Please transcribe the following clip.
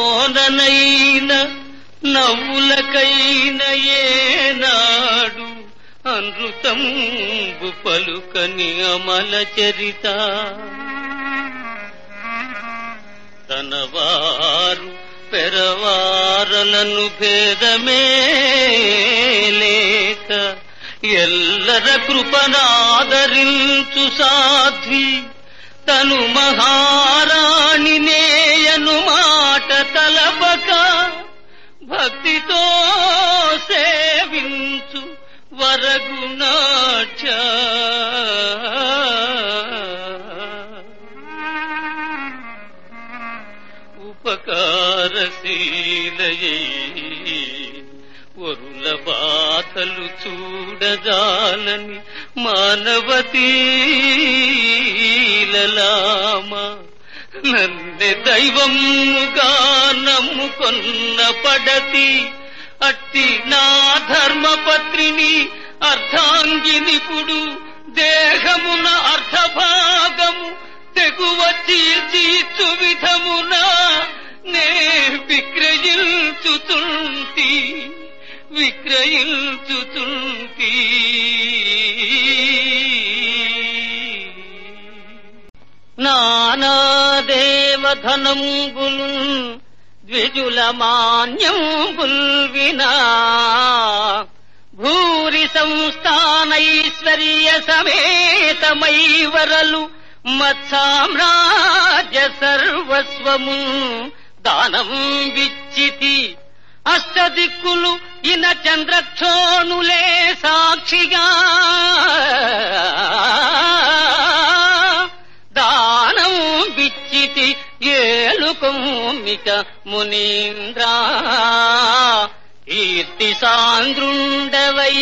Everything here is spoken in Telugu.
కలలోననైన నవ్వులకైన ఏనాడు అనృతంబు పలుకని అమల చరిత. తనవారు పెరవారలను భేదమే లేక ఎల్లర కృపనాదరించు సాధ్వి తను మహారాణి భక్తితో సేవించు వరగుణాఢ్య ఉపకారశీలయై వరుల బాధలు చూడజాలని మానవతీలలామా. నన్నె దైవముగా నమ్ముకొన్న పడతి. అట్టి నా ధర్మపత్రిని అర్ధాంగినిపుడు దేహమున అర్థభాగము తెగువ చీల్చీచు విధమున నే విక్రయించుతుంటి. విక్రయించుతుంటీ. నానాదేవధనంబులు ద్విజుల మాన్యంబుల్ వినా. భూరి సంస్థానైశ్వర్య సమేతమై వరలు మత్సామ్రాజ్య సర్వస్వము దానం విచ్చితి. అష్టదిక్కులు ఇన చంద్రక్షోణులే సాక్షిగా విచ్చితి మునీంద్రా కీర్తి సాంద్రుండవై.